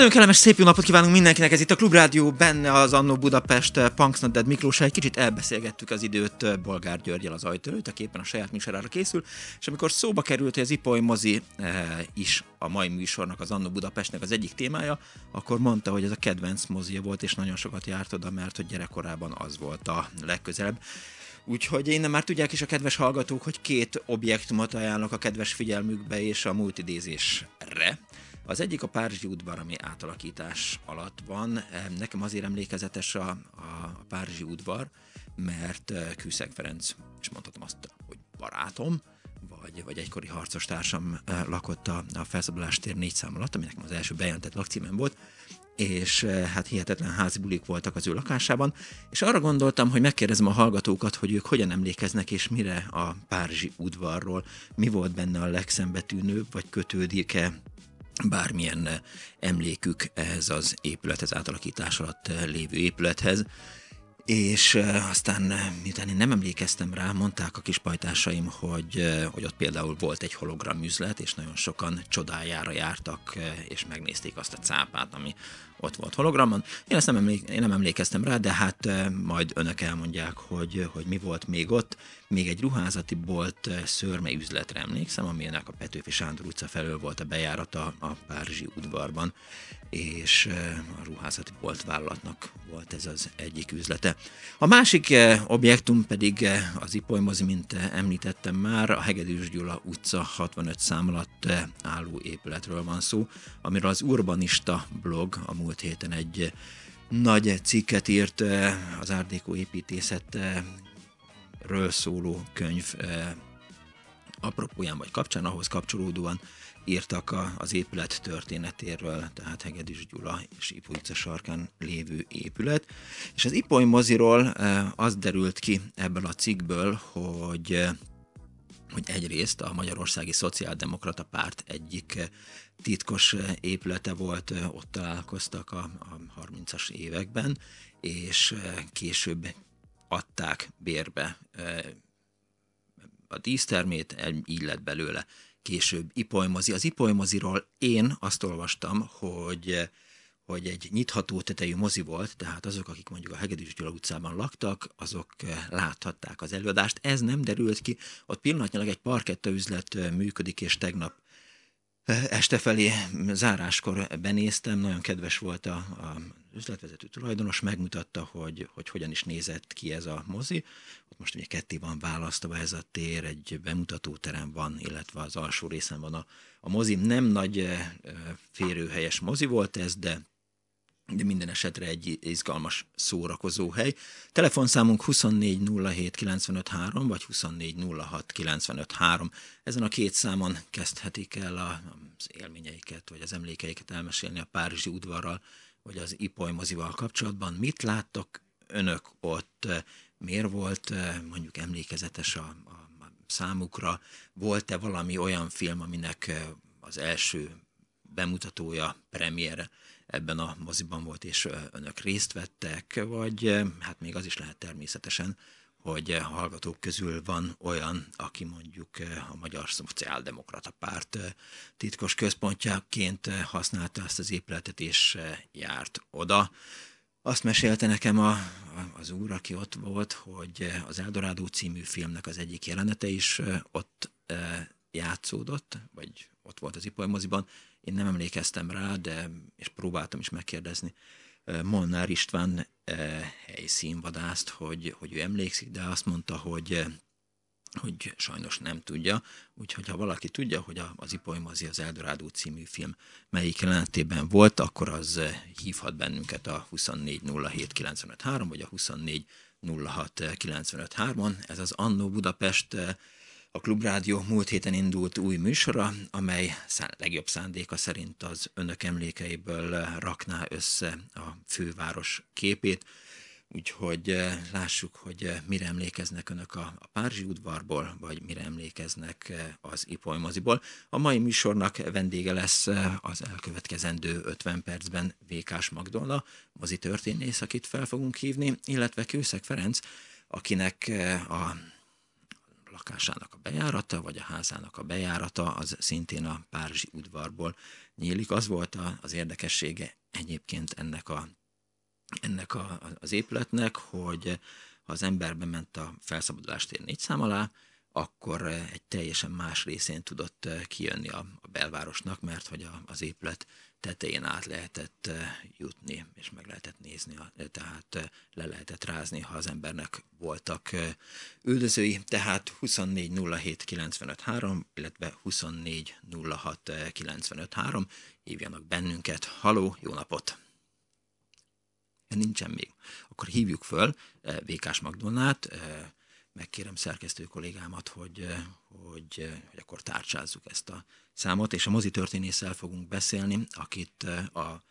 Nagyon kellemes szép jó napot kívánunk mindenkinek, ez itt a Klubrádió, benne az Annó Budapest eh, Punks Not Dead Miklós, egy kicsit elbeszélgettük az időt eh, Bolgár Györgyel az ajtó előtt, aki éppen a saját műsorára készül, és amikor szóba került, hogy az Ipoly mozi eh, is a mai műsornak, az Annó Budapestnek az egyik témája, akkor mondta, hogy ez a kedvenc mozia volt, és nagyon sokat járt oda, mert hogy gyerekkorában az volt a legközelebb. Úgyhogy innen már tudják is a kedves hallgatók, hogy két objektumot ajánlok a kedves figyelmükbe és a multidézésre. Az egyik a Párizsi udvar, ami átalakítás alatt van. Nekem azért emlékezetes a, a Párizsi udvar, mert Kűszeg Ferenc, és mondhatom azt, hogy barátom, vagy, vagy egykori harcos társam eh, lakott a, a felszabadulás tér négy szám alatt, ami az első bejelentett lakcímem volt, és hát hihetetlen házi bulik voltak az ő lakásában, és arra gondoltam, hogy megkérdezem a hallgatókat, hogy ők hogyan emlékeznek, és mire a Párizsi udvarról, mi volt benne a legszembetűnőbb, vagy kötődik-e bármilyen eh, emlékük ehhez az épülethez, átalakítás alatt eh, lévő épülethez. És uh, aztán, miután én nem emlékeztem rá, mondták a kispajtásaim, hogy, hogy ott például volt egy hologramüzlet, és nagyon sokan csodájára jártak, és megnézték azt a cápát, ami ott volt hologramon. Én ezt nem, emlék, én nem emlékeztem rá, de hát majd önök elmondják, hogy, hogy mi volt még ott. Még egy ruházati bolt szörme üzletre emlékszem, aminek a Petőfi Sándor utca felől volt a bejárata a Párizsi udvarban, és a ruházati bolt vállalatnak volt ez az egyik üzlete. A másik objektum pedig az Ipoly mozi, mint említettem már, a Hegedűs Gyula utca 65 szám alatt álló épületről van szó, amiről az Urbanista blog a múlt héten egy nagy cikket írt az árdékó építészetről szóló könyv apropóján vagy kapcsán, ahhoz kapcsolódóan írtak az épület történetéről, tehát Hegedűs Gyula és Ipoly utca sarkán lévő épület. És az Ipoly moziról az derült ki ebből a cikkből, hogy hogy egyrészt a Magyarországi Szociáldemokrata Párt egyik titkos épülete volt, ott találkoztak a, a 30-as években, és később adták bérbe a dísztermét, így lett belőle később ipolymozi. Az ipolymoziról én azt olvastam, hogy hogy egy nyitható tetejű mozi volt, tehát azok, akik mondjuk a Hegedűs Gyula utcában laktak, azok láthatták az előadást. Ez nem derült ki, ott pillanatnyilag egy parketta üzlet működik, és tegnap este felé záráskor benéztem, nagyon kedves volt a, a üzletvezető tulajdonos, megmutatta, hogy, hogy hogyan is nézett ki ez a mozi. Ott most ugye ketté van választva ez a tér, egy bemutatóterem van, illetve az alsó részen van a, a mozi. Nem nagy férőhelyes mozi volt ez, de de minden esetre egy izgalmas szórakozó hely. Telefonszámunk 2407953 vagy 2406953. Ezen a két számon kezdhetik el az élményeiket, vagy az emlékeiket elmesélni a Párizsi udvarral, vagy az Ipoly mozival kapcsolatban. Mit láttok önök ott? Miért volt mondjuk emlékezetes a, a számukra? Volt-e valami olyan film, aminek az első bemutatója, premiére ebben a moziban volt, és önök részt vettek, vagy hát még az is lehet természetesen, hogy a hallgatók közül van olyan, aki mondjuk a Magyar Szociáldemokrata Párt titkos központjaként használta ezt az épületet, és járt oda. Azt mesélte nekem a, az úr, aki ott volt, hogy az Eldorádó című filmnek az egyik jelenete is ott játszódott, vagy ott volt az Ipoly moziban, én nem emlékeztem rá, de és próbáltam is megkérdezni Molnár István helyszínvadászt, hogy, hogy ő emlékszik, de azt mondta, hogy hogy sajnos nem tudja, úgyhogy ha valaki tudja, hogy az Ipoly Mazi az Eldorádó című film melyik jelenetében volt, akkor az hívhat bennünket a 2407953 vagy a 2406953-on. Ez az Annó Budapest a Klubrádió múlt héten indult új műsora, amely legjobb szándéka szerint az önök emlékeiből rakná össze a főváros képét. Úgyhogy lássuk, hogy mire emlékeznek önök a, a udvarból, vagy mire emlékeznek az Ipoly moziból. A mai műsornak vendége lesz az elkövetkezendő 50 percben Vékás Magdolna, mozi történész, akit fel fogunk hívni, illetve Kőszeg Ferenc, akinek a lakásának a bejárata, vagy a házának a bejárata, az szintén a Párizsi udvarból nyílik. Az volt az érdekessége egyébként ennek, a, ennek a, az épületnek, hogy ha az ember bement a felszabadulást négy szám alá, akkor egy teljesen más részén tudott kijönni a, a belvárosnak, mert hogy a, az épület tetején át lehetett eh, jutni, és meg lehetett nézni, tehát eh, le lehetett rázni, ha az embernek voltak eh, üldözői. Tehát 2407953, illetve 2406953, hívjanak bennünket. Haló, jó napot! Nincsen még. Akkor hívjuk föl Vékás Magdolnát, megkérem szerkesztő kollégámat, hogy, hogy, hogy akkor tárcsázzuk ezt a számot, és a mozi történésszel fogunk beszélni, akit a,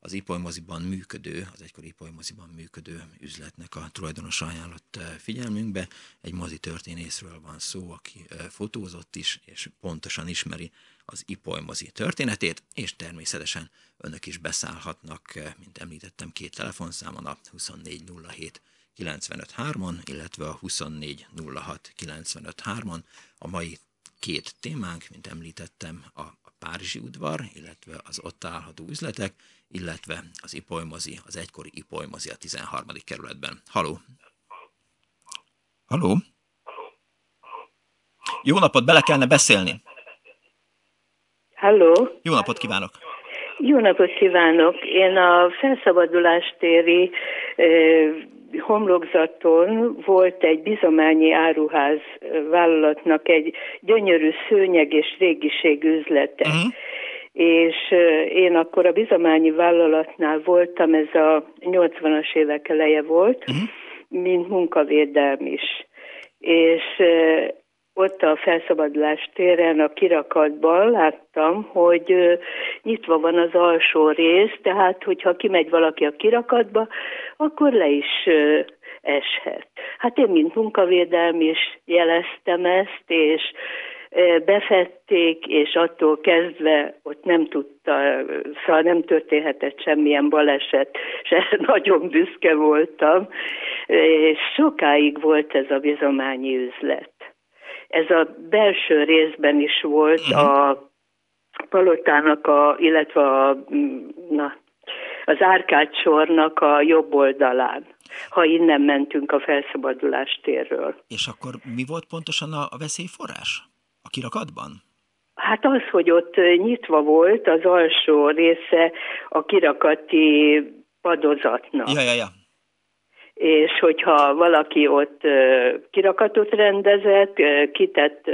az Ipoly moziban működő, az egykori Ipoly moziban működő üzletnek a tulajdonos ajánlott figyelmünkbe. Egy mozi történészről van szó, aki fotózott is, és pontosan ismeri az Ipoly mozi történetét, és természetesen önök is beszállhatnak, mint említettem, két telefonszámon a 2407 953-on, illetve a 2406 953-on. A mai két témánk, mint említettem, a, Párizsi udvar, illetve az ott állható üzletek, illetve az Ipolymozi, az egykori Ipolymozi a 13. kerületben. Haló! Haló! Jó napot, bele kellene beszélni! Halló! Jó napot kívánok! Jó napot kívánok! Én a felszabadulástéri homlokzaton volt egy bizományi áruház vállalatnak egy gyönyörű szőnyeg és régiség üzlete. Uh-huh. És én akkor a bizományi vállalatnál voltam, ez a 80-as évek eleje volt, uh-huh. mint munkavédelm is. És ott a felszabadulás téren a kirakatban láttam, hogy nyitva van az alsó rész, tehát hogyha kimegy valaki a kirakatba, akkor le is eshet. Hát én, mint munkavédelm is jeleztem ezt, és befették, és attól kezdve ott nem tudta, szóval nem történhetett semmilyen baleset, és nagyon büszke voltam, és sokáig volt ez a bizományi üzlet. Ez a belső részben is volt uh-huh. a palotának, a, illetve a, na, az Árkád sornak a jobb oldalán, ha innen mentünk a felszabadulás térről. És akkor mi volt pontosan a, veszélyforrás a kirakatban? Hát az, hogy ott nyitva volt az alsó része a kirakati padozatnak. Ja, ja, ja és hogyha valaki ott kirakatot rendezett, kitett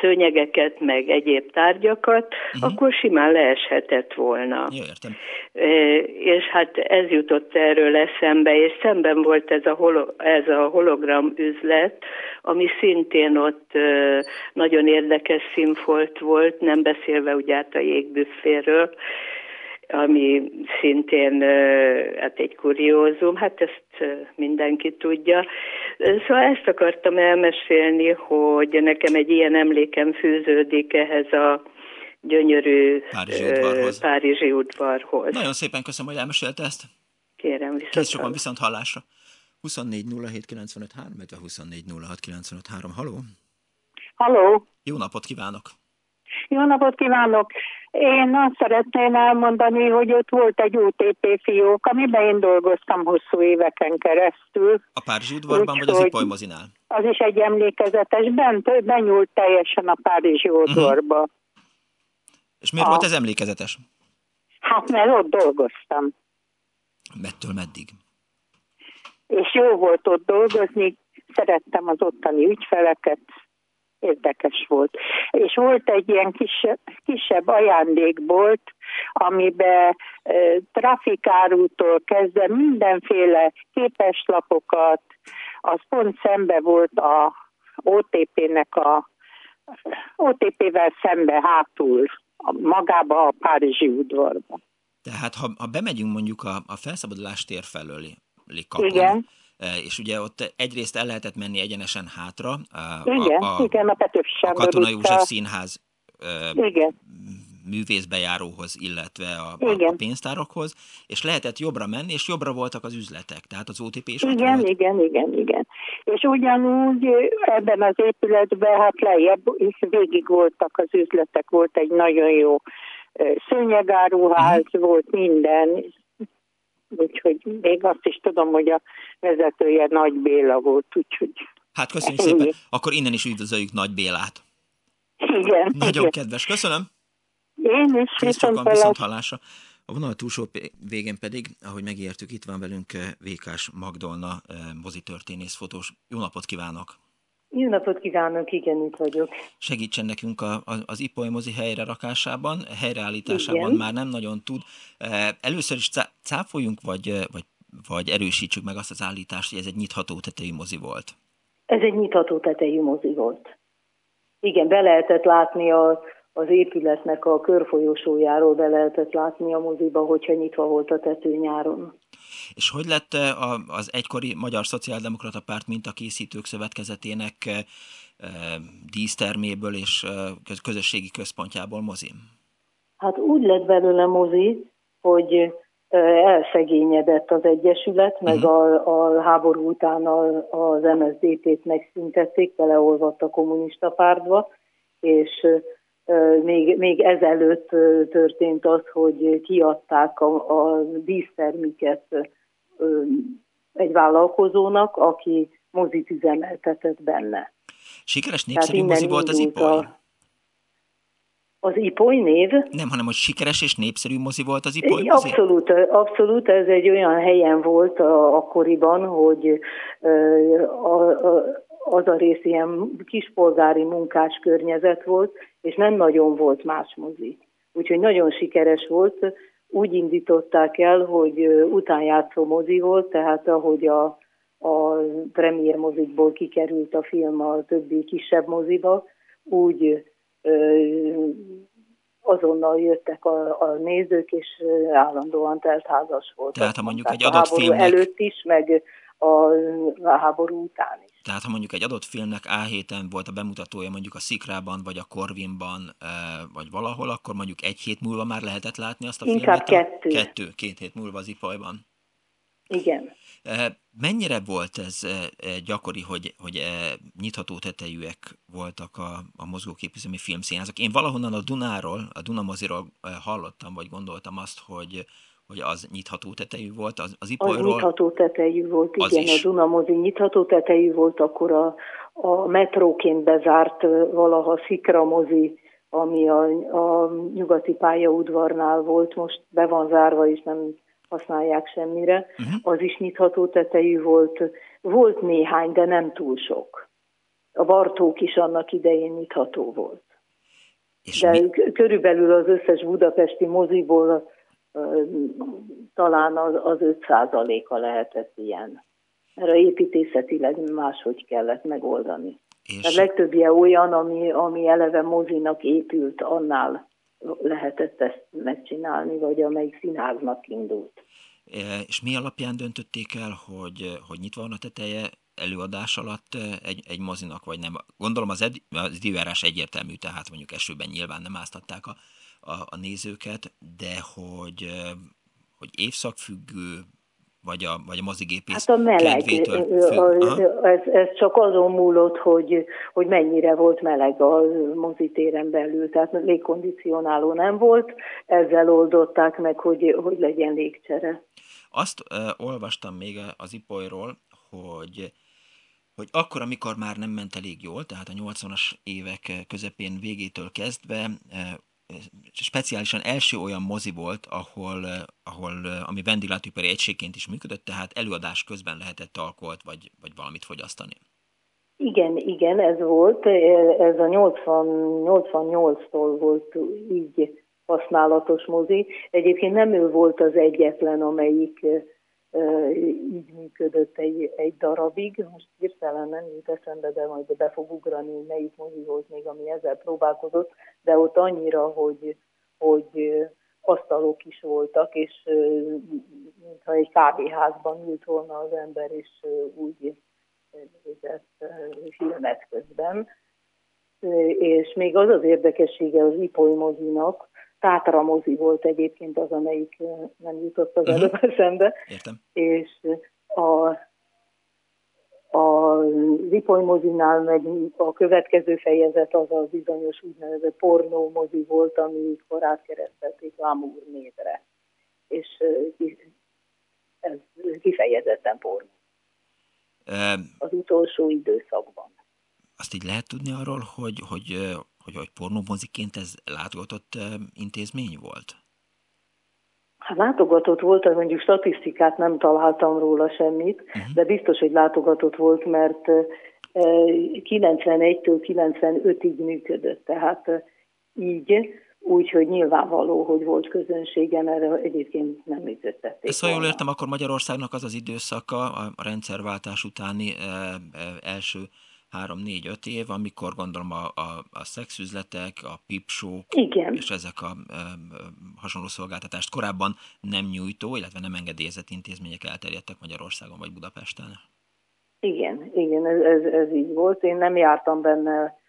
szőnyegeket, meg egyéb tárgyakat, uh-huh. akkor simán leeshetett volna. Jó, értem. És hát ez jutott erről eszembe, és szemben volt ez a, holo, ez a hologram üzlet, ami szintén ott nagyon érdekes színfolt volt, nem beszélve ugye át a jégbüfféről, ami szintén hát egy kuriózum, hát ezt mindenki tudja. Szóval ezt akartam elmesélni, hogy nekem egy ilyen emlékem fűződik ehhez a gyönyörű Párizsi udvarhoz. Párizsi udvarhoz. Nagyon szépen köszönöm, hogy elmesélte ezt. Kérem, viszont. Kész sokan viszont hallásra. 24 07 95 3, 24 06 95 3. Haló? Haló? Jó napot kívánok! Jó napot kívánok! Én azt szeretném elmondani, hogy ott volt egy UTP fiók, amiben én dolgoztam hosszú éveken keresztül. A Párizsi udvarban, vagy az Ipoly mozinál? Az is egy emlékezetes, bent, benyúlt teljesen a Párizsi mhm. udvarba. Uh-huh. És miért a... volt ez emlékezetes? Hát mert ott dolgoztam. Mettől meddig? És jó volt ott dolgozni, szerettem az ottani ügyfeleket, érdekes volt. És volt egy ilyen kisebb, kisebb ajándékbolt, amiben e, trafikárútól kezdve mindenféle képeslapokat, az pont szembe volt a OTP-nek a OTP-vel szembe hátul, magába a Párizsi udvarba. Tehát ha, ha bemegyünk mondjuk a, a felszabadulás tér felőli kapun, Igen. És ugye ott egyrészt el lehetett menni egyenesen hátra. A, igen, a, igen, a Petőfi A Katona József Színház igen művészbejáróhoz, illetve a, a, a pénztárokhoz, és lehetett jobbra menni, és jobbra voltak az üzletek, tehát az OTP is Igen, volt. igen, igen, igen. És ugyanúgy ebben az épületben, hát lejjebb is végig voltak az üzletek, volt egy nagyon jó szőnyegáruház, uh-huh. volt minden, úgyhogy még azt is tudom, hogy a vezetője Nagy Béla volt, úgyhogy... Hát köszönjük szépen, akkor innen is üdvözöljük Nagy Bélát. Igen. Nagyon igen. kedves, köszönöm. Én is viszont, viszont hallásra. A vonal túlsó végén pedig, ahogy megértük, itt van velünk eh, Vékás Magdolna, eh, mozitörténész, fotós. Jó napot kívánok! Jó napot kívánok, igen, itt vagyok. Segítsen nekünk a, a, az Ipoly mozi helyre rakásában, helyreállításában igen. már nem nagyon tud. Eh, először is cáfoljunk, vagy, vagy, vagy erősítsük meg azt az állítást, hogy ez egy nyitható tetejű mozi volt. Ez egy nyitható tetejű mozi volt. Igen, be lehetett látni a, az épületnek a körfolyósójáról be lehetett látni a moziba, hogyha nyitva volt a tető nyáron. És hogy lett az egykori Magyar Szociáldemokrata Párt mintakészítők szövetkezetének díszterméből és közösségi központjából mozi? Hát úgy lett belőle mozi, hogy elszegényedett az Egyesület, meg uh-huh. a, a háború után az MSZDP-t megszüntették, beleolvadt a kommunista pártba, és még, még ezelőtt történt az, hogy kiadták a, a dísztermiket egy vállalkozónak, aki mozit üzemeltetett benne. Sikeres népszerű mozi volt az? A, az Ipoly név? Nem, hanem hogy sikeres és népszerű mozi volt az Ipoly mozi? Abszolút, abszolút. Ez egy olyan helyen volt a, akkoriban, hogy a, a, az a rész ilyen kispolgári munkás környezet volt, és nem nagyon volt más mozi. Úgyhogy nagyon sikeres volt. Úgy indították el, hogy utánjátszó mozi volt, tehát ahogy a, a premier mozikból kikerült a film a többi kisebb moziba, úgy azonnal jöttek a, a nézők, és állandóan teltházas volt. Tehát ha mondjuk egy adott filmnek... előtt is, meg a, a háború után is. Tehát ha mondjuk egy adott filmnek A héten volt a bemutatója mondjuk a Szikrában, vagy a Korvinban, vagy valahol, akkor mondjuk egy hét múlva már lehetett látni azt a Inkább filmet? kettő. Kettő, két hét múlva az Ipolyban. Igen. Mennyire volt ez gyakori, hogy, hogy nyitható tetejűek voltak a, a mozgóképüzemi filmszínházak? Én valahonnan a Dunáról, a Dunamoziról hallottam, vagy gondoltam azt, hogy, hogy az nyitható tetejű volt, az, az Ipolyról... Az nyitható tetejű volt, igen, a Dunamozi nyitható tetejű volt, akkor a, a metróként bezárt valaha Szikra mozi, ami a, a nyugati pályaudvarnál volt, most be van zárva, és nem használják semmire, uh-huh. az is nyitható tetejű volt. Volt néhány, de nem túl sok. A Bartók is annak idején nyitható volt. És de mi? körülbelül az összes budapesti moziból talán az, az 5%-a lehetett ilyen. A építészetileg máshogy kellett megoldani. És... A legtöbbje olyan, ami, ami eleve mozinak épült, annál lehetett ezt megcsinálni, vagy amelyik színháznak indult. És mi alapján döntötték el, hogy, hogy nyitva van a teteje előadás alatt egy, egy mozinak, vagy nem? Gondolom az, ed, az időjárás egyértelmű, tehát mondjuk esőben nyilván nem áztatták a, a, a nézőket, de hogy, hogy évszakfüggő, vagy a, vagy a mozigépész hát a meleg, ez, ez csak azon múlott, hogy, hogy mennyire volt meleg a mozitéren belül, tehát légkondicionáló nem volt, ezzel oldották meg, hogy, hogy legyen légcsere. Azt uh, olvastam még az Ipolyról, hogy hogy akkor, amikor már nem ment elég jól, tehát a 80-as évek közepén végétől kezdve speciálisan első olyan mozi volt, ahol, eh, ahol eh, ami vendéglátóipari egységként is működött, tehát előadás közben lehetett alkoholt vagy, vagy valamit fogyasztani. Igen, igen, ez volt. Ez a 80, 88-tól volt így használatos mozi. Egyébként nem ő volt az egyetlen, amelyik így működött egy, egy darabig. Most hirtelen nem jut eszembe, de majd be fog ugrani, melyik mozi még, ami ezzel próbálkozott, de ott annyira, hogy, hogy asztalok is voltak, és mintha egy kávéházban ült volna az ember, és úgy nézett filmet közben. És még az az érdekessége az Ipoly mozinak, Tátra mozi volt egyébként az, amelyik nem jutott az uh-huh. előbb eszembe. Értem. És a, a Ripoly mozinál meg a következő fejezet az a bizonyos úgynevezett pornó mozi volt, amikor átkeresztelték Lamour névre. És ez kifejezetten pornó. Az utolsó időszakban. Azt így lehet tudni arról, hogy, hogy hogy, hogy pornómoziként ez látogatott intézmény volt? Hát látogatott volt, mondjuk statisztikát nem találtam róla semmit, uh-huh. de biztos, hogy látogatott volt, mert 91-től 95-ig működött, tehát így, úgyhogy nyilvánvaló, hogy volt közönsége, mert egyébként nem működtették. Ezt ha jól értem, akkor Magyarországnak az az időszaka a rendszerváltás utáni első három-négy-öt év, amikor gondolom a, a, a szexüzletek, a pipsók Igen. és ezek a e, hasonló szolgáltatást korábban nem nyújtó, illetve nem engedélyezett intézmények elterjedtek Magyarországon vagy Budapesten. Igen, igen, ez, ez, ez így volt. Én nem jártam benne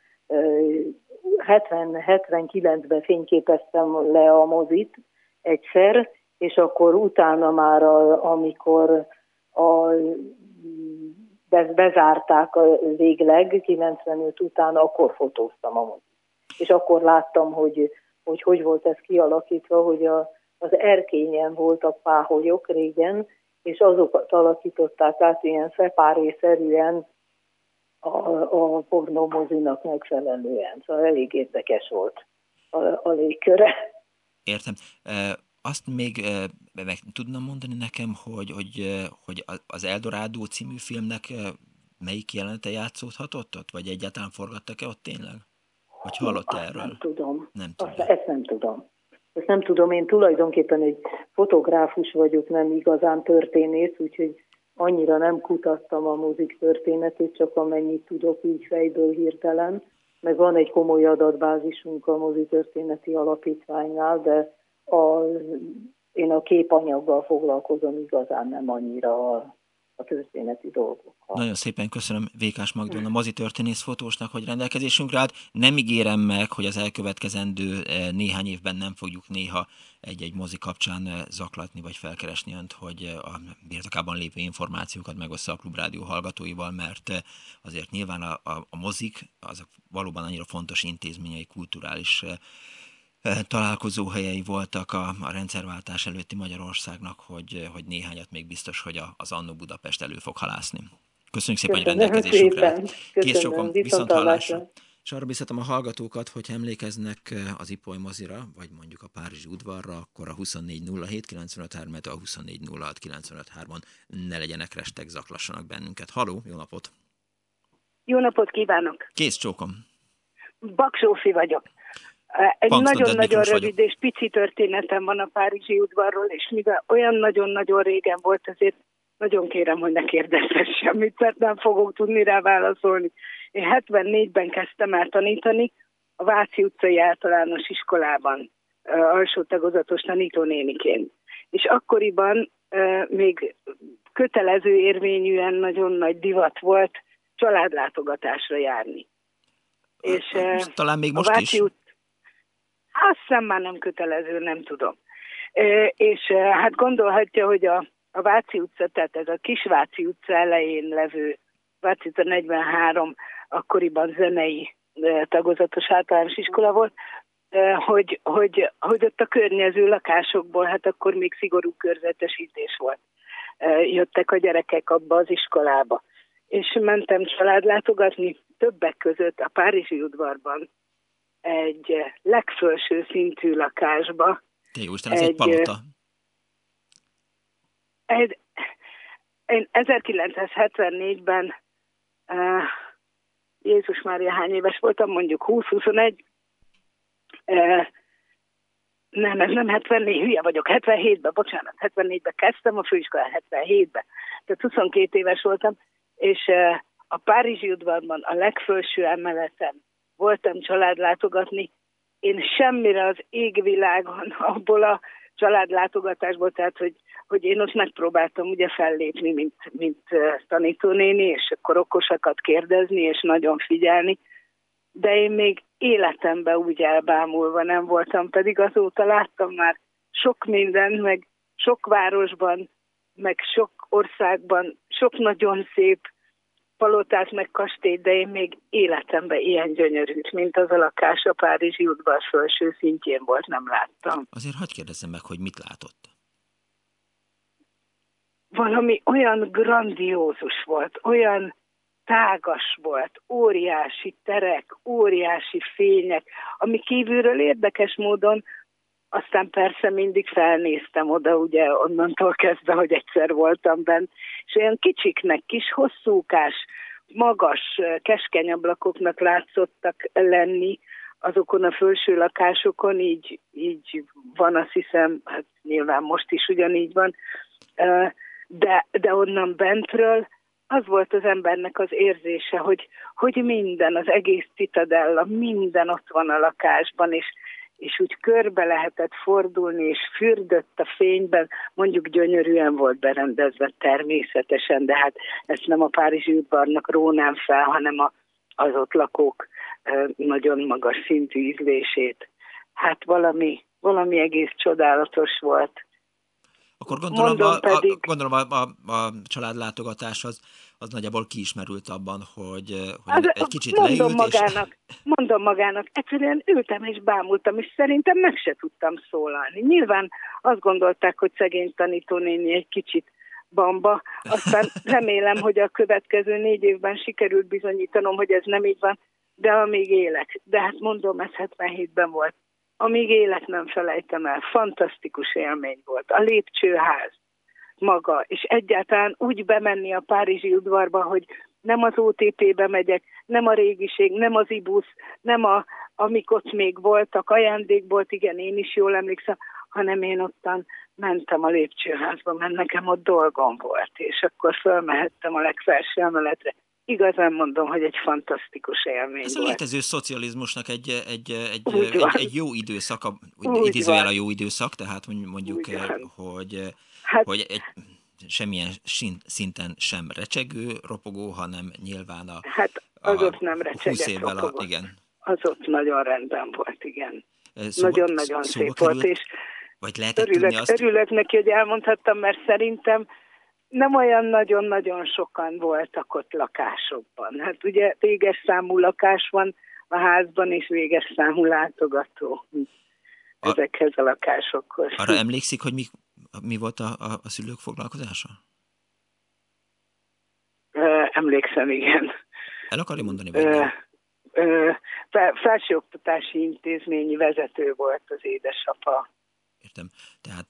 70-79-ben fényképeztem le a mozit egyszer, és akkor utána már, a, amikor a bezárták a végleg 95 után, akkor fotóztam a mozit. És akkor láttam, hogy, hogy hogy volt ez kialakítva, hogy a, az erkényen voltak páholyok régen, és azokat alakították át ilyen szepáré-szerűen a, a pornómozinak megfelelően. Szóval elég érdekes volt a, a légköre. Értem azt még meg tudna mondani nekem, hogy, hogy, hogy az Eldorado című filmnek melyik jelenete játszódhatott ott, vagy egyáltalán forgattak-e ott tényleg? Vagy hallott Azt erről? Nem tudom. Nem tudom. Azt, ezt nem tudom. Ezt nem tudom, én tulajdonképpen egy fotográfus vagyok, nem igazán történész, úgyhogy annyira nem kutattam a mozik történetét, csak amennyit tudok így fejből hirtelen. Meg van egy komoly adatbázisunk a mozi történeti alapítványnál, de a, én a képanyaggal foglalkozom igazán, nem annyira a, a történeti dolgokkal. Nagyon szépen köszönöm Vékás Magdolna mozi történész fotósnak, hogy rendelkezésünkre állt. Nem ígérem meg, hogy az elkövetkezendő eh, néhány évben nem fogjuk néha egy-egy mozi kapcsán eh, zaklatni vagy felkeresni önt, hogy eh, a birtokában lévő információkat megossza a Klubrádió hallgatóival, mert azért nyilván a, a, a mozik azok valóban annyira fontos intézményei, kulturális találkozóhelyei voltak a, a rendszerváltás előtti Magyarországnak, hogy, hogy néhányat még biztos, hogy az Annó Budapest elő fog halászni. Köszönjük szépen, hogy rendelkezésünkre. Kész sokan, viszont hallásra. És arra biztatom a hallgatókat, hogy emlékeznek az Ipoly mozira, vagy mondjuk a Párizsi udvarra, akkor a 2407 953 a 2406 953 on ne legyenek restek, zaklassanak bennünket. Haló, jó napot! Jó napot kívánok! Kész csókom! Bak Zsófi vagyok. Egy nagyon-nagyon rövid és pici történetem van a Párizsi udvarról, és mivel olyan nagyon-nagyon régen volt, ezért nagyon kérem, hogy ne kérdezz semmit, mert nem fogok tudni rá válaszolni. Én 74-ben kezdtem el tanítani a Váci utcai általános iskolában, alsó tagozatos tanítónéniként. És akkoriban még kötelező érvényűen nagyon nagy divat volt családlátogatásra járni. És talán még most is. Ut- azt hiszem már nem kötelező, nem tudom. És hát gondolhatja, hogy a, a Váci utca, tehát ez a Kisváci utca elején levő Váci utca 43 akkoriban zenei tagozatos általános iskola volt, hogy, hogy, hogy ott a környező lakásokból, hát akkor még szigorú körzetesítés volt. Jöttek a gyerekek abba az iskolába. És mentem családlátogatni, többek között a Párizsi udvarban egy legfelső szintű lakásba. Te jó Isten, ez egy, egy palota. Egy, én 1974-ben uh, Jézus Mária hány éves voltam, mondjuk 20-21, nem, ez nem 74, hülye vagyok, 77-ben, bocsánat, 74-ben kezdtem a főiskolát, 77-ben, tehát 22 éves voltam, és a Párizsi udvarban, a legfelső emeleten voltam családlátogatni, én semmire az égvilágon abból a családlátogatásból, tehát hogy, hogy én ott megpróbáltam ugye fellépni, mint, mint tanítónéni, és akkor okosakat kérdezni, és nagyon figyelni, de én még életemben úgy elbámulva nem voltam, pedig azóta láttam már sok minden, meg sok városban, meg sok országban, sok nagyon szép palotát, meg kastélyt, de én még életemben ilyen gyönyörűt, mint az a lakás a Párizsi udvar felső szintjén volt, nem láttam. Azért hagyd kérdezzem meg, hogy mit látott? Valami olyan grandiózus volt, olyan tágas volt, óriási terek, óriási fények, ami kívülről érdekes módon, aztán persze mindig felnéztem oda, ugye onnantól kezdve, hogy egyszer voltam bent, és olyan kicsiknek, kis hosszúkás, magas, keskeny ablakoknak látszottak lenni azokon a felső lakásokon, így, így van, azt hiszem, hát nyilván most is ugyanígy van, de, de onnan bentről az volt az embernek az érzése, hogy, hogy minden, az egész citadella, minden ott van a lakásban, és, és úgy körbe lehetett fordulni, és fürdött a fényben, mondjuk gyönyörűen volt berendezve természetesen, de hát ezt nem a Párizsi udvarnak rónám fel, hanem a, az ott lakók nagyon magas szintű ízlését. Hát valami, valami egész csodálatos volt. Akkor gondolom, a, pedig, a, gondolom a, a, a családlátogatás az, az nagyjából kiismerült abban, hogy, hogy az, egy kicsit mondom leült, magának, és... Mondom magának, egyszerűen ültem és bámultam, és szerintem meg se tudtam szólalni. Nyilván azt gondolták, hogy szegény tanítónéni egy kicsit bamba, aztán remélem, hogy a következő négy évben sikerült bizonyítanom, hogy ez nem így van, de amíg élek, de hát mondom, ez 77-ben volt, amíg élek nem felejtem el, fantasztikus élmény volt. A lépcsőház maga, és egyáltalán úgy bemenni a Párizsi udvarba, hogy nem az OTP-be megyek, nem a régiség, nem az IBUS, nem a, amik ott még voltak, ajándékbolt, igen, én is jól emlékszem, hanem én ottan mentem a lépcsőházba, mert nekem ott dolgom volt, és akkor fölmehettem a legfelső emeletre, igazán mondom, hogy egy fantasztikus élmény Ez volt. a létező szocializmusnak egy, egy, egy, egy, egy jó időszak, idézőjel a jó időszak, tehát mondjuk, hogy, hát, hogy egy, semmilyen szinten sem recsegő, ropogó, hanem nyilván a, hát az a ott nem recsegett, 20 évvel a, igen. Az ott nagyon rendben volt, igen. Nagyon-nagyon szép került, volt, és vagy lehetett örülök, tudni azt... örülök neki, hogy elmondhattam, mert szerintem nem olyan nagyon-nagyon sokan voltak ott lakásokban. Hát ugye véges számú lakás van a házban, és véges számú látogató a, ezekhez a lakásokhoz. Arra emlékszik, hogy mi, mi volt a, a, a szülők foglalkozása? Emlékszem, igen. El akarja mondani? Ö, ö, felsőoktatási intézményi vezető volt az édesapa. Értem. Tehát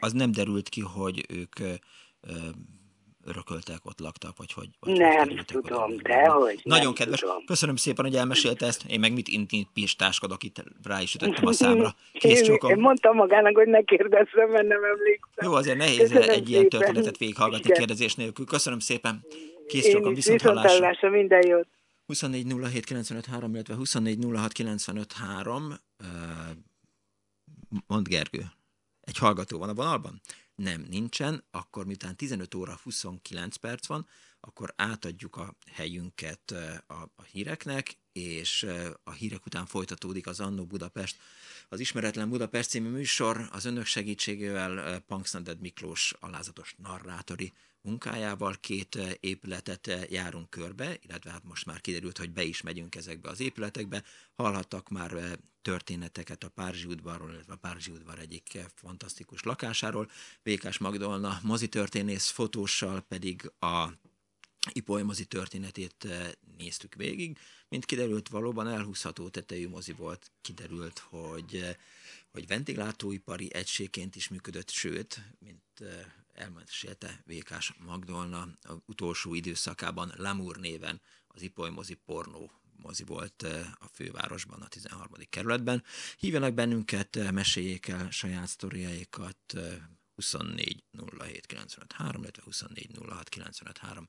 az nem derült ki, hogy ők örököltek, ott laktak, vagy hogy... Vagy nem tudom, de hogy Nagyon kedves. Tudom. Köszönöm szépen, hogy elmesélte ezt. Én meg mit intistáskodok, itt rá is ütöttem a számra. Kész én, én mondtam magának, hogy ne kérdezzem, mert nem emlékszem. Jó, azért nehéz Köszönöm egy ilyen történetet végighallgatni Igen. kérdezés nélkül. Köszönöm szépen. Kész csókom, viszont hallásra. minden jót. 24 illetve 24 Mond Gergő. Egy hallgató van a vonalban? Nem, nincsen. Akkor miután 15 óra 29 perc van, akkor átadjuk a helyünket a, a híreknek, és a hírek után folytatódik az Annó Budapest, az Ismeretlen Budapest című műsor, az önök segítségével Punksnaded Miklós alázatos narrátori munkájával két eh, épületet eh, járunk körbe, illetve hát most már kiderült, hogy be is megyünk ezekbe az épületekbe. Hallhattak már eh, történeteket a Párizsi udvarról, illetve a Párizsi udvar egyik fantasztikus lakásáról. Vékás Magdolna mozitörténész fotóssal pedig a Ipoly mozi történetét néztük végig. Mint kiderült, valóban elhúzható tetejű mozi volt. Kiderült, hogy, hogy ventilátóipari egységként is működött, sőt, mint elmesélte Vékás Magdolna a utolsó időszakában Lamur néven az Ipoly mozi pornó mozi volt a fővárosban, a 13. kerületben. Hívjanak bennünket, meséljék el saját sztoriáikat 24 07 953, illetve 24 06 953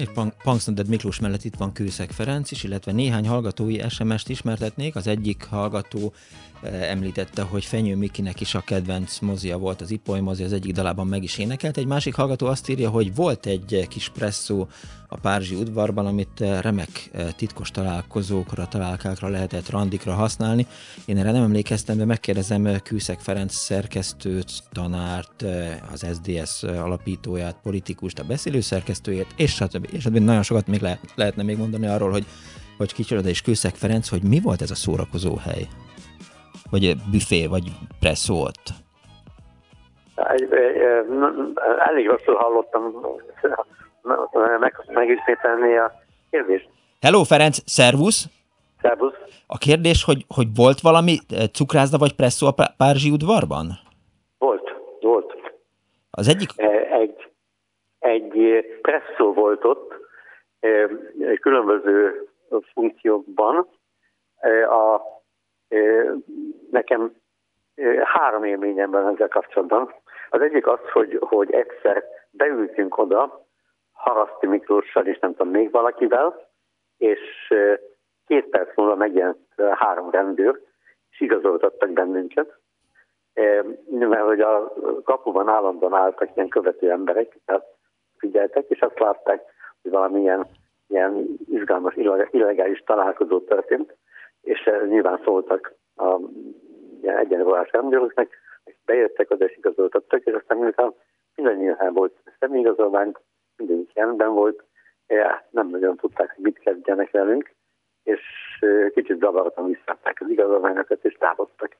És Punksnodded Miklós mellett itt van Kőszeg Ferenc is, illetve néhány hallgatói SMS-t ismertetnék. Az egyik hallgató említette, hogy Fenyő Mikinek is a kedvenc mozia volt az Ipoly mozi, az egyik dalában meg is énekelt. Egy másik hallgató azt írja, hogy volt egy kis presszó a Párizsi udvarban, amit remek titkos találkozókra, találkákra lehetett randikra használni. Én erre nem emlékeztem, de megkérdezem Kűszeg Ferenc szerkesztőt, tanárt, az SDS alapítóját, politikust, a beszélő szerkesztőjét, és stb. És stb. Nagyon sokat még le- lehetne még mondani arról, hogy hogy kicsoda, és Kőszeg Ferenc, hogy mi volt ez a szórakozó hely? Vagy büfé, vagy presszó ott? Elég rosszul hallottam meg, megismételni a kérdést. Hello Ferenc, szervusz! Szervusz! A kérdés, hogy, hogy volt valami cukrászda vagy presszó a Párizsi udvarban? Volt, volt. Az egyik? Egy, egy presszó volt ott, különböző funkciókban. A nekem három élményem van ezzel kapcsolatban. Az egyik az, hogy, hogy egyszer beültünk oda, Haraszti Miklóssal és nem tudom, még valakivel, és két perc múlva megjelent három rendőr, és igazoltattak bennünket, mert hogy a kapuban állandóan álltak ilyen követő emberek, tehát figyeltek, és azt látták, hogy valamilyen ilyen izgalmas, illegális találkozó történt, és nyilván szóltak a ilyen egyenruhás rendőröknek, és bejöttek oda és igazoltattak, és aztán miután mindannyian volt személyigazolvány, mindegyik rendben volt, eh, nem nagyon tudták, hogy mit kezdjenek velünk, és eh, kicsit zavartan visszatták az igazolványokat, és távoztak.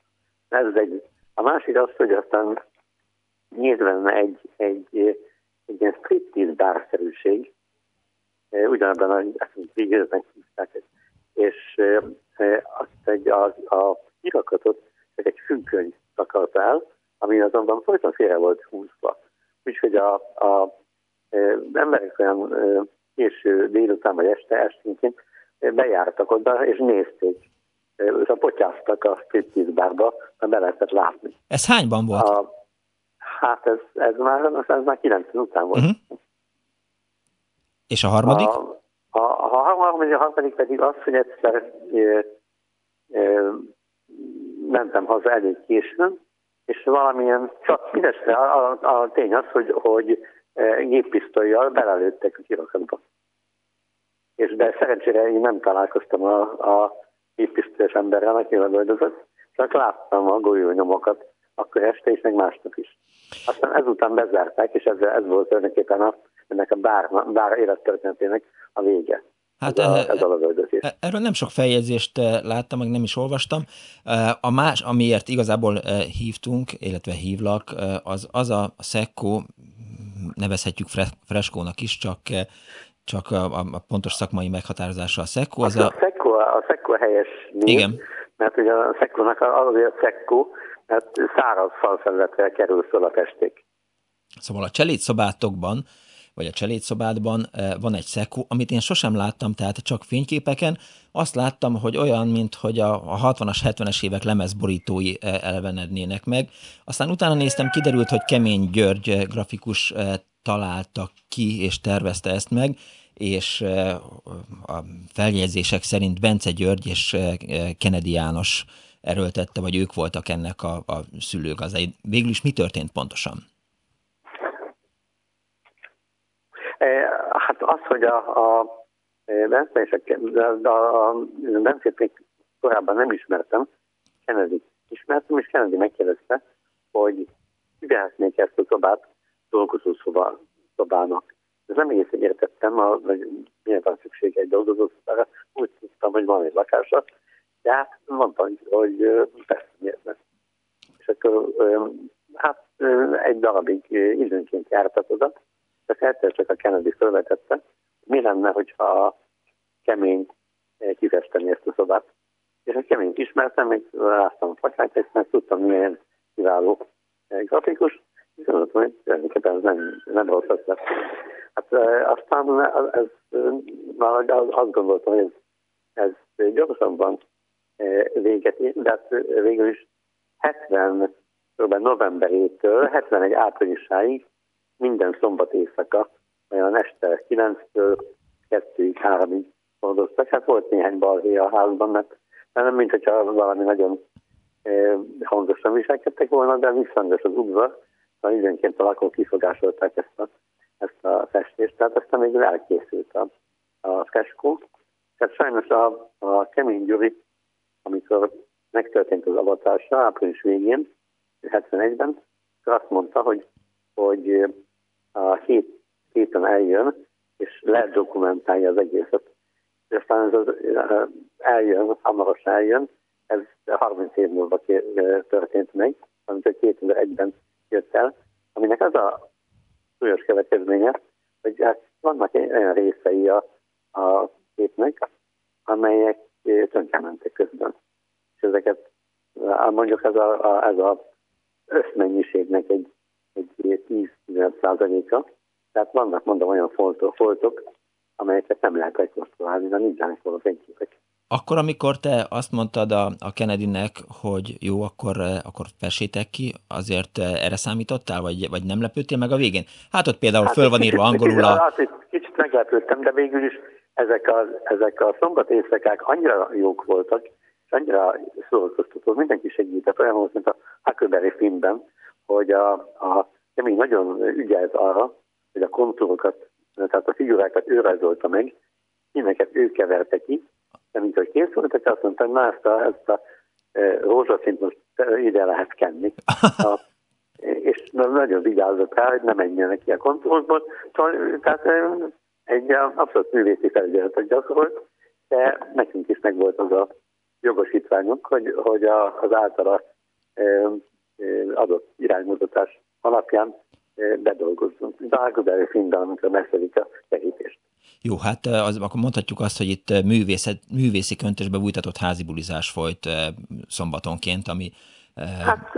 Ez az egy. A másik az, hogy aztán nyílt benne egy, egy, egy ilyen striptease bárszerűség, ugyanabban a, ezt hívták, és azt egy, a, a irakatot csak egy fünkönyv takart el, ami azonban folyton félre volt húzva. Úgyhogy a, a, a emberek olyan késő délután vagy este esténként bejártak oda, és nézték. A potyáztak a striptease bárba, mert be lehetett látni. Ez hányban volt? A, hát ez, ez, már, ez már 90 után volt. Uh-huh. És a harmadik? A, a, a harmadik, harmadik pedig az, hogy egyszer e, e, mentem haza elég későn, és valamilyen, csak mindestre a, a, a tény az, hogy, hogy géppisztolyjal belelőttek a kirakatba. És de szerencsére én nem találkoztam a, a géppisztolyos emberrel, aki lövöldözött, csak láttam a golyónyomokat akkor este is, meg másnap is. Aztán ezután bezárták, és ez, ez volt tulajdonképpen a, ennek a bár, bár élettörténetének a vége. Hát ez, a, ez a e- Erről nem sok feljegyzést láttam, meg nem is olvastam. A más, amiért igazából hívtunk, illetve hívlak, az, az a szekkó, nevezhetjük freskónak is, csak csak a, a pontos szakmai meghatározása a szekkó. Az a, a, szekkó, a szekkó helyes név, Igen. mert ugye a szekkónak azért szekkó, mert száraz falfelületre kerül föl a festék. Szóval a cselédszobátokban vagy a cselédszobádban eh, van egy szekó, amit én sosem láttam, tehát csak fényképeken. Azt láttam, hogy olyan, mint hogy a 60-as, 70-es évek lemezborítói eh, elvenednének meg. Aztán utána néztem, kiderült, hogy Kemény György eh, grafikus találta ki és tervezte ezt meg, és a feljegyzések szerint Bence György és Kennedy János erőltette, vagy ők voltak ennek a, a szülők. Az egy, végül is mi történt pontosan? Hát az, hogy a, a Bence és a, a, a Bencét még korábban nem ismertem, Kennedy ismertem, és Kennedy megkérdezte, hogy kivehetnék ezt a szobát dolgozó szobának. Ez nem egészen értettem, hogy miért van szükség egy dolgozó szobára. Úgy tudtam, hogy van egy lakása, de hát mondtam, hogy persze miért nem. És akkor hát egy darabig időnként jártak oda, de egyszer csak a Kennedy felvetette, mi lenne, hogyha kemény kifesteni ezt a szobát. És a keményt ismertem, még láttam a plakát, és mert tudtam, milyen kiváló grafikus, és gondoltam, hogy tulajdonképpen ez nem, nem rossz ötlet. Hát aztán ez, már azt gondoltam, hogy ez, ez gyorsabban véget ér, de hát végül is 70 novemberétől 71 áprilisáig minden szombat éjszaka, olyan este 9-től 2-ig, 3-ig hordoztak. Hát volt néhány balhé a házban, mert nem mint hogyha valami nagyon eh, hangosan viselkedtek volna, de visszhangos az udvar, szóval időnként a lakók kifogásolták ezt a, ezt a festést, tehát aztán még elkészült a, a feskó. Tehát sajnos a, a Kemény Gyuri, amikor megtörtént az avatása április végén, 71-ben, azt mondta, hogy, hogy a hét, héten eljön, és ledokumentálja az egészet. És aztán ez az, eljön, hamarosan eljön, ez 30 év múlva történt meg, amit 2001-ben jött el, aminek az a súlyos következménye, hogy hát vannak olyan részei a, a képnek, amelyek tönkrementek közben. És ezeket mondjuk ez a, a, ez a összmennyiségnek egy, egy 10 százaléka. Tehát vannak, mondom, olyan foltok, foltok amelyeket nem lehet rekonstruálni, de nincsenek a fényképek. Akkor, amikor te azt mondtad a, a Kennedynek, hogy jó, akkor, akkor fessétek ki, azért erre számítottál, vagy, vagy nem lepődtél meg a végén? Hát ott például hát föl van írva angolul a... Hát kicsit, kicsit meglepődtem, de végül is ezek a, ezek a szombat éjszakák annyira jók voltak, és annyira szórakoztató, mindenki segített, olyan volt, mint a Huckleberry filmben, hogy a, a kemény nagyon ügyelt arra, hogy a kontúrokat, tehát a figurákat ő rajzolta meg, mindenket ő keverte ki, de mint hogy készültek, azt mondta, na ezt a, ezt a e, rózsaszint most ide lehet kenni. A, és nagyon vigyázott rá, hogy ne menjenek ki a kontúrokból. Szóval, tehát e, egy abszolút művészi felügyeletet gyakorolt, de nekünk is megvolt az a jogosítványunk, hogy, hogy a, az általa adott iránymutatás alapján bedolgozzunk. Vágóbeli filmben, amikor megszedik a tehítést. Jó, hát az, akkor mondhatjuk azt, hogy itt művészet, művészi köntösbe bújtatott házi bulizás folyt szombatonként, ami... Hát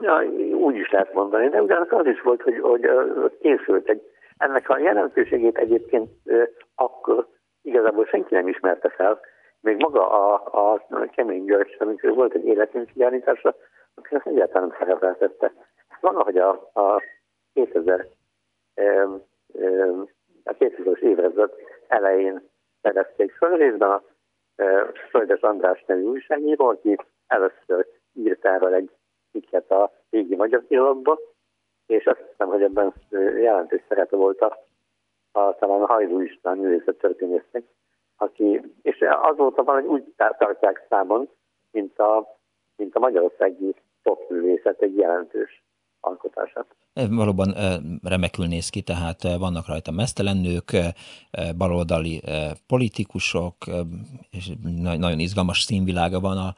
ja, úgy is lehet mondani, de ugyanakkor az is volt, hogy, hogy készült egy, ennek a jelentőségét egyébként akkor igazából senki nem ismerte fel, még maga a, a Kemény György, amikor volt egy életünk akkor ezt egyáltalán nem szerepeltette. Valahogy a, a 2000 a 2000-es évezred elején fedezték föl, részben a Földes András nevű újságíró, aki először írt erről egy cikket a régi magyar irodba, és azt hiszem, hogy ebben jelentős szerepe volt a, a talán Hajdú István művészettörténésznek, aki, és azóta van, hogy úgy tartják számon, mint a, mint a magyarországi popművészet egy jelentős alkotását. Valóban remekül néz ki, tehát vannak rajta mesztelen nők, baloldali politikusok, és nagyon izgalmas színvilága van a,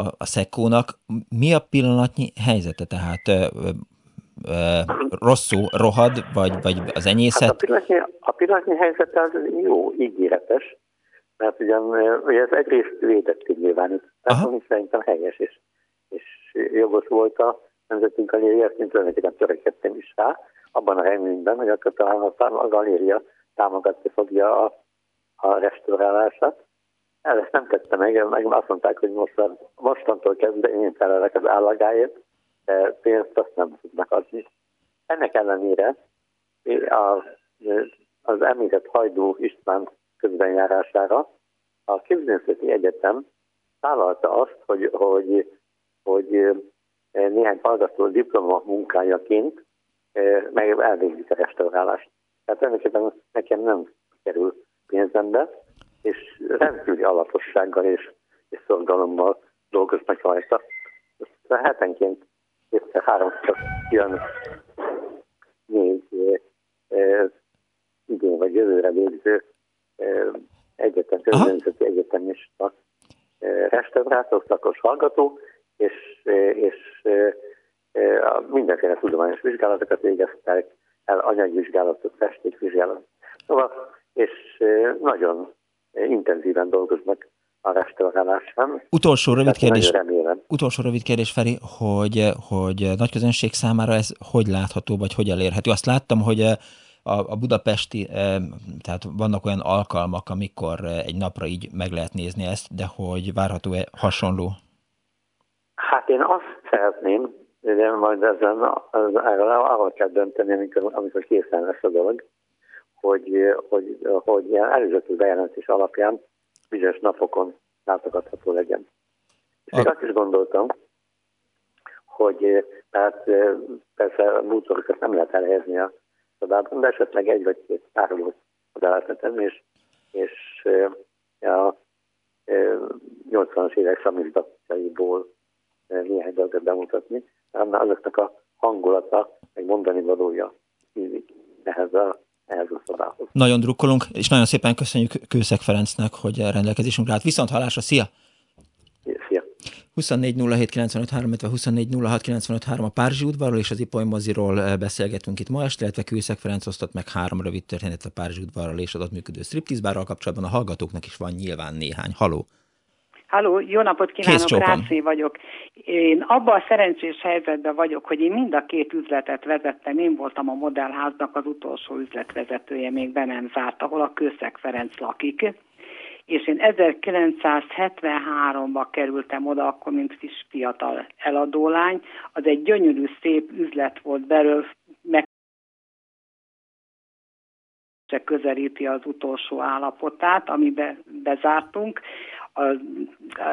a, a szekkónak. Mi a pillanatnyi helyzete? Tehát rosszul rohad, vagy, vagy az enyészet? Hát a, pillanatnyi, a pillanatnyi helyzet az jó, ígéretes, mert ugyan ugye ez egyrészt védettig nyilvánít, tehát ami szerintem helyes és, és jogos volt a Nemzeti Galéria, mint tulajdonképpen törekedtem is rá, abban a reményben, hogy akkor talán a galéria támogatni fogja a, a restaurálását. El ezt nem tette meg, meg azt mondták, hogy most, mostantól kezdve én felelek az állagáért, pénzt azt nem tudnak adni. Ennek ellenére a, az említett Hajdú István közbenjárására a Képzőszeti Egyetem vállalta azt, hogy, hogy, hogy néhány hallgató diploma munkájaként meg elvégzik a restaurálást. Tehát ennek nekem nem kerül pénzembe, és rendkívüli alapossággal és, és szorgalommal dolgoznak rajta. hetenként kétszer háromszor jön még idén vagy jövőre végző egyetem, közönzeti egyetemista restaurátor, szakos hallgató, és, és mindenféle tudományos vizsgálatokat végeztek, el anyagvizsgálatot, festékvizsgálatot. Szóval, és nagyon intenzíven dolgoznak a restaurálásán. Utolsó rövid kérdés, utolsó rövid kérdés, Feri, hogy, hogy nagy közönség számára ez hogy látható, vagy hogy elérhető? Azt láttam, hogy a, a budapesti, tehát vannak olyan alkalmak, amikor egy napra így meg lehet nézni ezt, de hogy várható-e hasonló? Hát én azt szeretném, de majd ezen arról kell dönteni, amikor, amikor készen lesz a dolog, hogy, hogy, hogy ilyen előzetes bejelentés alapján bizonyos napokon látogatható legyen. És még azt is gondoltam, hogy tehát persze bútorokat nem lehet elhelyezni a szobában, de esetleg egy vagy két tárolót oda lehetne tenni, és, és a 80-as évek szamizdatjaiból néhány dolgot bemutatni, azoknak a hangulata, meg mondani valója hízik ehhez a ehhez a szobához. Nagyon drukkolunk, és nagyon szépen köszönjük Kőszeg Ferencnek, hogy rendelkezésünkre állt. Viszont halásra, szia! Szia! 24 07 a Párizsi udvarról és az Ipoly moziról beszélgetünk itt ma este, illetve Kőszeg Ferenc osztott meg három rövid történetet a Párizsi udvarról és az ott működő striptizbárral kapcsolatban. A hallgatóknak is van nyilván néhány. Haló! Halló, jó napot kívánok, Rácné vagyok. Én abban a szerencsés helyzetben vagyok, hogy én mind a két üzletet vezettem. Én voltam a modellháznak az utolsó üzletvezetője, még be nem zárt, ahol a Kőszeg Ferenc lakik. És én 1973-ban kerültem oda, akkor mint kis fiatal eladólány. Az egy gyönyörű, szép üzlet volt belőle, meg közelíti az utolsó állapotát, amiben bezártunk az,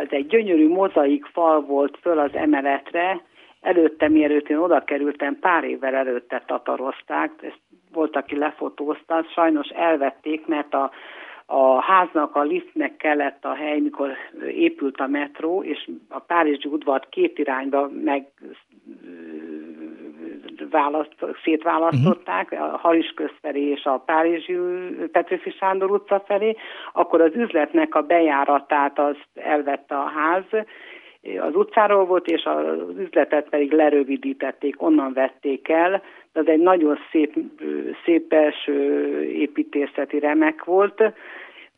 egy gyönyörű mozaik fal volt föl az emeletre, előtte, mielőtt én oda kerültem, pár évvel előtte tatarozták, ezt volt, aki lefotózta, sajnos elvették, mert a, a háznak, a liftnek kellett a hely, mikor épült a metró, és a Párizsi udvart két irányba meg választ, szétválasztották, uh-huh. a Harisköz felé és a Párizsi Petőfi Sándor utca felé, akkor az üzletnek a bejáratát az elvette a ház, az utcáról volt, és az üzletet pedig lerövidítették, onnan vették el, de az egy nagyon szép, szép belső építészeti remek volt,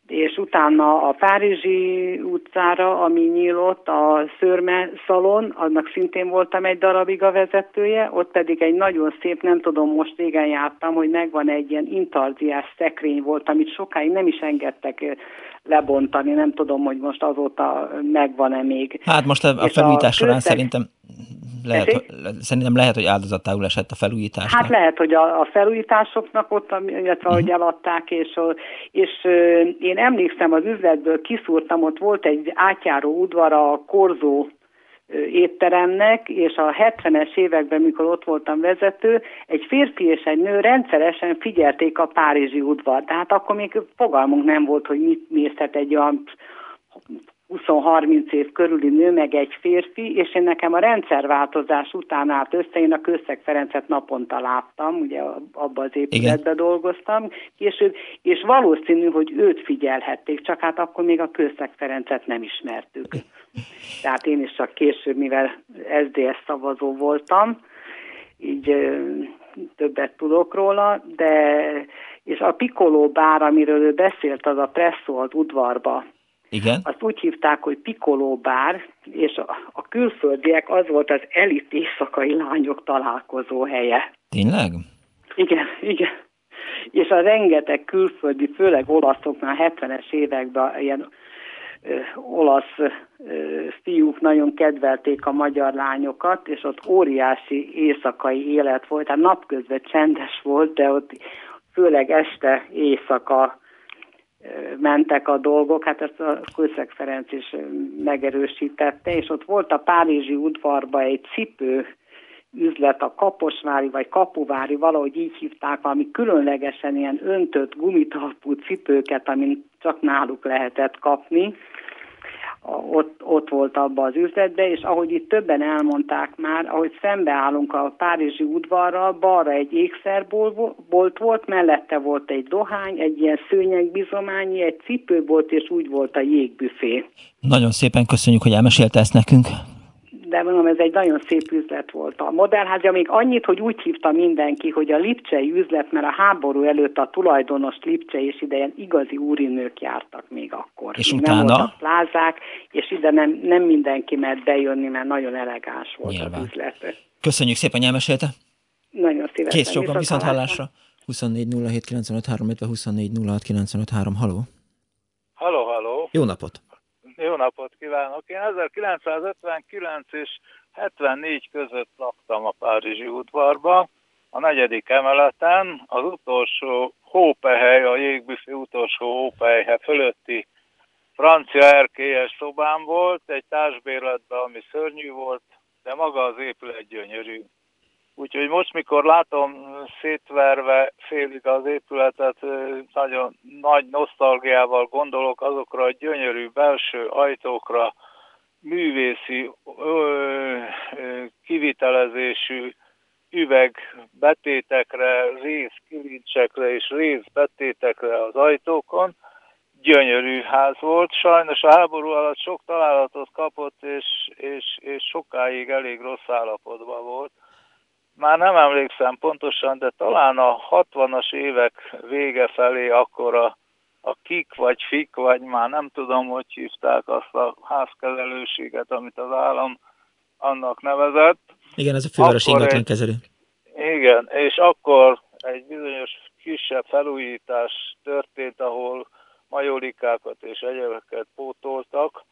és utána a Párizsi utcára, ami nyílott, a Szörme szalon, annak szintén voltam egy darabig a vezetője, ott pedig egy nagyon szép, nem tudom, most régen jártam, hogy megvan egy ilyen intarziás szekrény volt, amit sokáig nem is engedtek lebontani, nem tudom, hogy most azóta megvan-e még. Hát most a, a felújítás során szerintem lehet, hogy, szerintem lehet, hogy áldozatául esett a felújítás. Hát lehet, hogy a, a felújításoknak ott, illetve uh-huh. hogy eladták, és, és én emlékszem, az üzletből kiszúrtam, ott volt egy átjáró udvar a Korzó étteremnek, és a 70-es években, mikor ott voltam vezető, egy férfi és egy nő rendszeresen figyelték a Párizsi udvar. Tehát akkor még fogalmunk nem volt, hogy mit nézhet egy olyan 20-30 év körüli nő, meg egy férfi, és én nekem a rendszerváltozás után állt össze, én a Közszeg Ferencet naponta láttam, ugye abban az épületben dolgoztam később, és valószínű, hogy őt figyelhették, csak hát akkor még a Közszeg Ferencet nem ismertük. Tehát én is csak később, mivel SDS szavazó voltam, így többet tudok róla, de és a Piccolo bár, amiről ő beszélt, az a Presso az udvarba, igen. Azt úgy hívták, hogy Piccolo bár, és a, a külföldiek az volt az elit éjszakai lányok találkozó helye. Tényleg? Igen, igen. És a rengeteg külföldi, főleg olaszoknál 70-es években ilyen ö, olasz ö, fiúk nagyon kedvelték a magyar lányokat, és ott óriási éjszakai élet volt, tehát napközben csendes volt, de ott főleg este éjszaka mentek a dolgok, hát ezt a Kőszeg Ferenc is megerősítette, és ott volt a Párizsi udvarba egy cipő üzlet, a Kaposvári vagy Kapuvári, valahogy így hívták, ami különlegesen ilyen öntött gumitalpú cipőket, amin csak náluk lehetett kapni. Ott, ott volt abba az üzletbe, és ahogy itt többen elmondták már, ahogy szembeállunk a Párizsi udvarral, balra egy ékszerbolt volt, mellette volt egy dohány, egy ilyen szőnyegbizományi, egy cipőbolt, és úgy volt a jégbüfé. Nagyon szépen köszönjük, hogy elmesélte ezt nekünk de mondom, ez egy nagyon szép üzlet volt. A modellházja még annyit, hogy úgy hívta mindenki, hogy a Lipcsei üzlet, mert a háború előtt a tulajdonos Lipcse és ide ilyen igazi úrinők jártak még akkor. És még utána? Nem voltak plázák, és ide nem, nem mindenki mert bejönni, mert nagyon elegáns volt Nyilván. az üzlet. Köszönjük szépen, elmesélte. Nagyon szívesen. Kész sokan, viszont hallásra. 24 07 95 illetve 24 06 95 Haló? Haló, haló. Jó napot. Jó napot kívánok! Én 1959 és 74 között laktam a Párizsi udvarban, a negyedik emeleten, az utolsó hópehely, a jégbüfé utolsó hópehely fölötti francia erkélyes szobám volt, egy társbérletben, ami szörnyű volt, de maga az épület gyönyörű. Úgyhogy most, mikor látom szétverve félig az épületet, nagyon nagy nosztalgiával gondolok azokra a gyönyörű belső ajtókra, művészi ö, kivitelezésű üvegbetétekre, részkilincsekre és részbetétekre az ajtókon. Gyönyörű ház volt, sajnos a háború alatt sok találatot kapott, és, és, és sokáig elég rossz állapotban volt már nem emlékszem pontosan, de talán a 60-as évek vége felé akkor a, a kik vagy fik, vagy már nem tudom, hogy hívták azt a házkezelőséget, amit az állam annak nevezett. Igen, ez a főváros ingatlankezelő. Igen, és akkor egy bizonyos kisebb felújítás történt, ahol majolikákat és egyebeket pótoltak,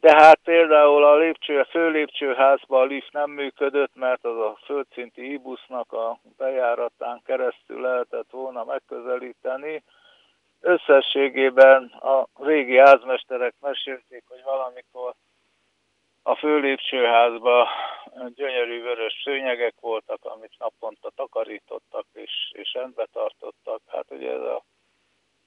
tehát például a lépcső, a főlépcsőházban a lift nem működött, mert az a földszinti ibusznak a bejáratán keresztül lehetett volna megközelíteni. Összességében a régi házmesterek mesélték, hogy valamikor a főlépcsőházban gyönyörű vörös szőnyegek voltak, amit naponta takarítottak és, és rendbe tartottak. Hát ugye ez a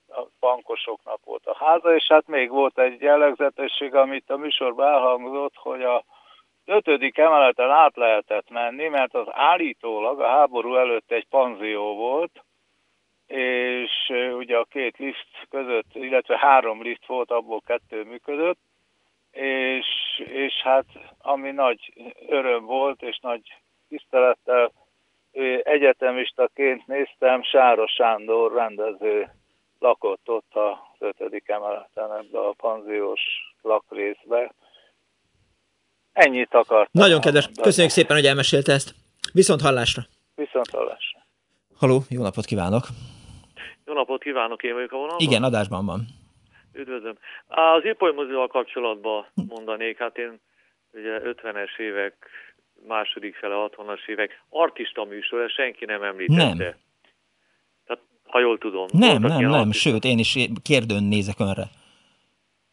a bankosoknak volt a háza, és hát még volt egy jellegzetesség, amit a műsorban elhangzott, hogy a ötödik emeleten át lehetett menni, mert az állítólag a háború előtt egy panzió volt, és ugye a két lift között, illetve három lift volt, abból kettő működött, és, és hát ami nagy öröm volt, és nagy tisztelettel egyetemistaként néztem, Sáros Sándor rendező lakott ott az ötödik emeleten ebbe a panziós lakrészbe. Ennyit akartam. Nagyon kedves, köszönjük szépen, hogy elmesélte ezt. Viszont hallásra. Viszont hallásra. Haló, jó napot kívánok. Jó napot kívánok, én vagyok a vonalban? Igen, adásban van. Üdvözlöm. Az Ipoly Mozival kapcsolatban mondanék, hát én ugye 50-es évek, második fele 60-as évek, artista műsor, senki nem említette. Nem ha jól tudom. Nem, nem, nem, artista. sőt, én is kérdőn nézek önre.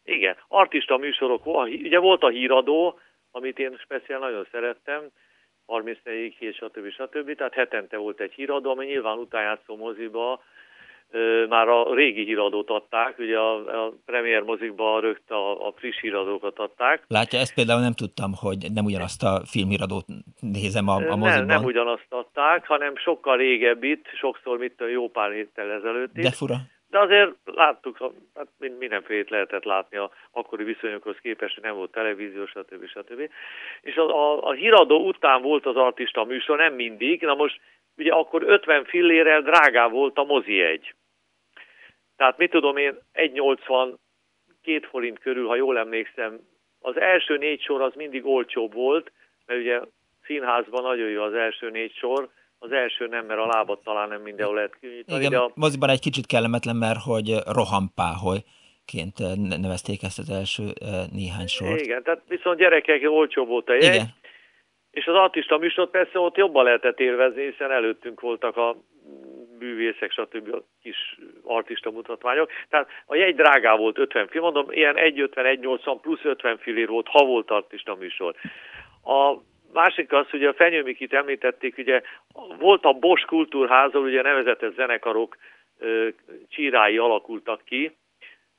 Igen, artista műsorok, ugye volt a híradó, amit én speciál nagyon szerettem, 34 hét, stb. stb. Tehát hetente volt egy híradó, ami nyilván utánjátszó moziba már a régi híradót adták, ugye a, a premier mozikba rögt a, a friss híradókat adták. Látja, ezt például nem tudtam, hogy nem ugyanazt a filmhíradót nézem a, a mozikban. Nem, nem ugyanazt adták, hanem sokkal régebbit, sokszor mit jó pár héttel ezelőtt De fura. De azért láttuk, hát mindenfélét lehetett látni a akkori viszonyokhoz képest, hogy nem volt televízió, stb. stb. És a, a, a híradó után volt az artista műsor, nem mindig, na most ugye akkor 50 fillérrel drágá volt a mozi egy. Tehát mit tudom én, 1,80, két forint körül, ha jól emlékszem, az első négy sor az mindig olcsóbb volt, mert ugye színházban nagyon jó az első négy sor, az első nem, mert a lábat talán nem mindenhol lehet kinyitani. Igen, de a... moziban egy kicsit kellemetlen, mert hogy rohampáholy ként nevezték ezt az első néhány sort. Igen, tehát viszont gyerekek olcsó volt a jegy, Igen. És az artista műsor persze ott jobban lehetett élvezni, hiszen előttünk voltak a művészek, stb. a kis artista mutatványok. Tehát a jegy drágá volt 50 film, mondom, ilyen 1,50-1,80 plusz 50 fillér volt, ha volt artista műsor. A másik az, hogy a Fenyőmikit említették, ugye volt a Bosch Kultúrházal, ugye nevezetes zenekarok csírái alakultak ki,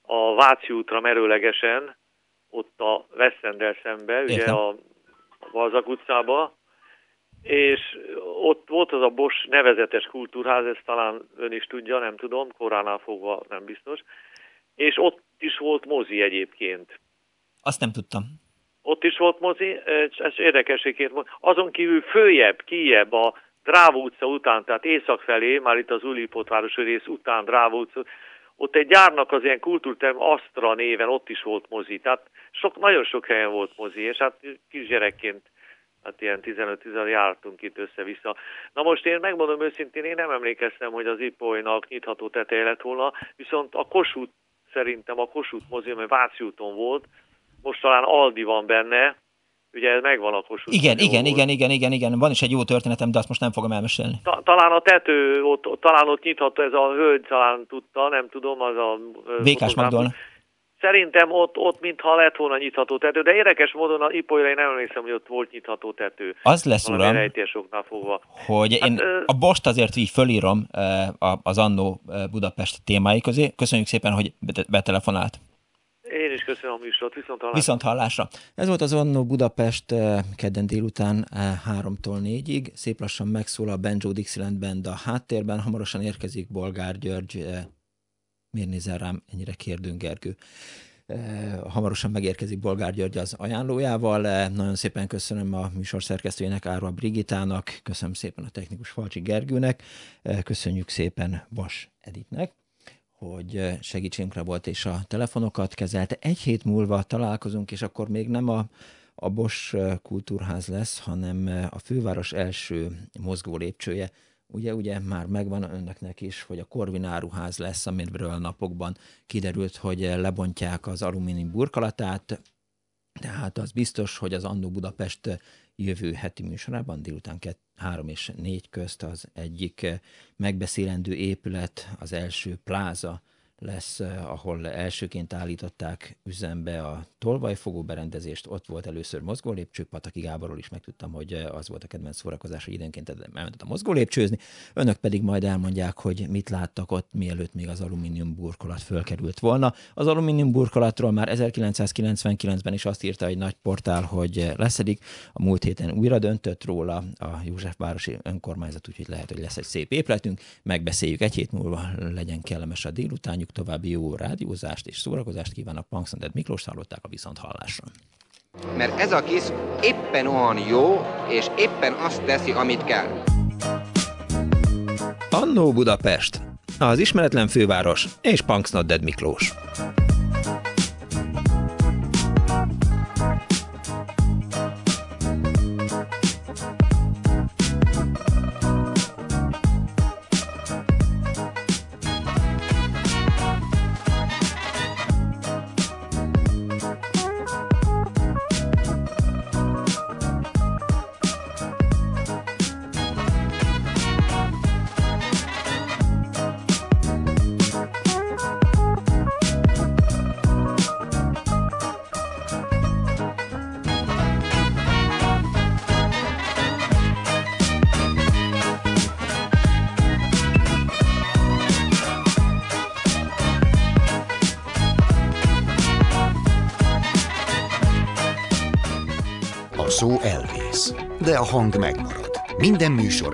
a Váci útra merőlegesen, ott a Veszendel szembe, Értem. ugye a Balzak utcába, és ott volt az a Bosch nevezetes kultúrház, ezt talán ön is tudja, nem tudom, koránál fogva nem biztos, és ott is volt mozi egyébként. Azt nem tudtam. Ott is volt mozi, ez érdekeséként azon kívül följebb, kijebb a Dráva utca után, tehát észak felé, már itt az Ulipotvárosi rész után Dráva utca, ott egy gyárnak az ilyen kultúrterm Astra néven ott is volt mozi, tehát sok, nagyon sok helyen volt mozi, és hát kisgyerekként hát ilyen 15-10 jártunk itt össze-vissza. Na most én megmondom őszintén, én nem emlékeztem, hogy az Ipolynak nyitható teteje lett volna, viszont a Kossuth szerintem a Kossuth mozi, mert Váci úton volt, most talán Aldi van benne, ugye ez megvan a Kossuth. Igen, igen, igen, igen, igen, igen, van is egy jó történetem, de azt most nem fogom elmesélni. Ta, talán a tető, ott, talán ott nyitható, ez a hölgy talán tudta, nem tudom, az a... Vékás Magdolna. Szerintem ott, ott mintha lett volna nyitható tető, de érdekes módon a Ipolyra én nem emlékszem, hogy ott volt nyitható tető. Az lesz, uram, fogva. hogy hát, én ö... a Bost azért így fölírom az Annó Budapest témái közé. Köszönjük szépen, hogy betelefonált. Én is köszönöm a műsort, viszont hallásra. Viszont hallásra. Ez volt az Annó Budapest kedden délután 3-tól 4-ig. Szép lassan megszól a Benjo Dixieland Band a háttérben. Hamarosan érkezik Bolgár György Miért nézel rám ennyire kérdőn, Gergő? Hamarosan megérkezik Bolgár György az ajánlójával. Nagyon szépen köszönöm a műsor szerkesztőjének, Árva Brigitának, köszönöm szépen a technikus Falcsi Gergőnek, köszönjük szépen Vas Editnek hogy segítségünkre volt és a telefonokat kezelte. Egy hét múlva találkozunk, és akkor még nem a, a Bosch kultúrház lesz, hanem a főváros első mozgó lépcsője, ugye, ugye már megvan önöknek is, hogy a Korvináruház lesz, amiről napokban kiderült, hogy lebontják az alumínium burkolatát, tehát az biztos, hogy az Annó Budapest jövő heti műsorában délután 3 és 4 közt az egyik megbeszélendő épület, az első pláza lesz, eh, ahol elsőként állították üzembe a tolvajfogó berendezést, ott volt először mozgólépcső, Pataki Gáborról is megtudtam, hogy eh, az volt a kedvenc szórakozás, hogy időnként elmentett a mozgólépcsőzni, önök pedig majd elmondják, hogy mit láttak ott, mielőtt még az alumínium burkolat fölkerült volna. Az alumínium burkolatról már 1999-ben is azt írta egy nagy portál, hogy leszedik, a múlt héten újra döntött róla a Józsefvárosi önkormányzat, úgyhogy lehet, hogy lesz egy szép épületünk, megbeszéljük egy hét múlva, legyen kellemes a délutánjuk, kívánjuk további jó rádiózást és szórakozást kívánok. Punksnoded Miklós hallották a viszont hallásra. Mert ez a kis éppen olyan jó, és éppen azt teszi, amit kell. Annó Budapest, az ismeretlen főváros és Punksnodded Miklós.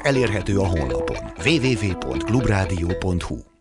Elérhető a honlapon. www.clubradio.hu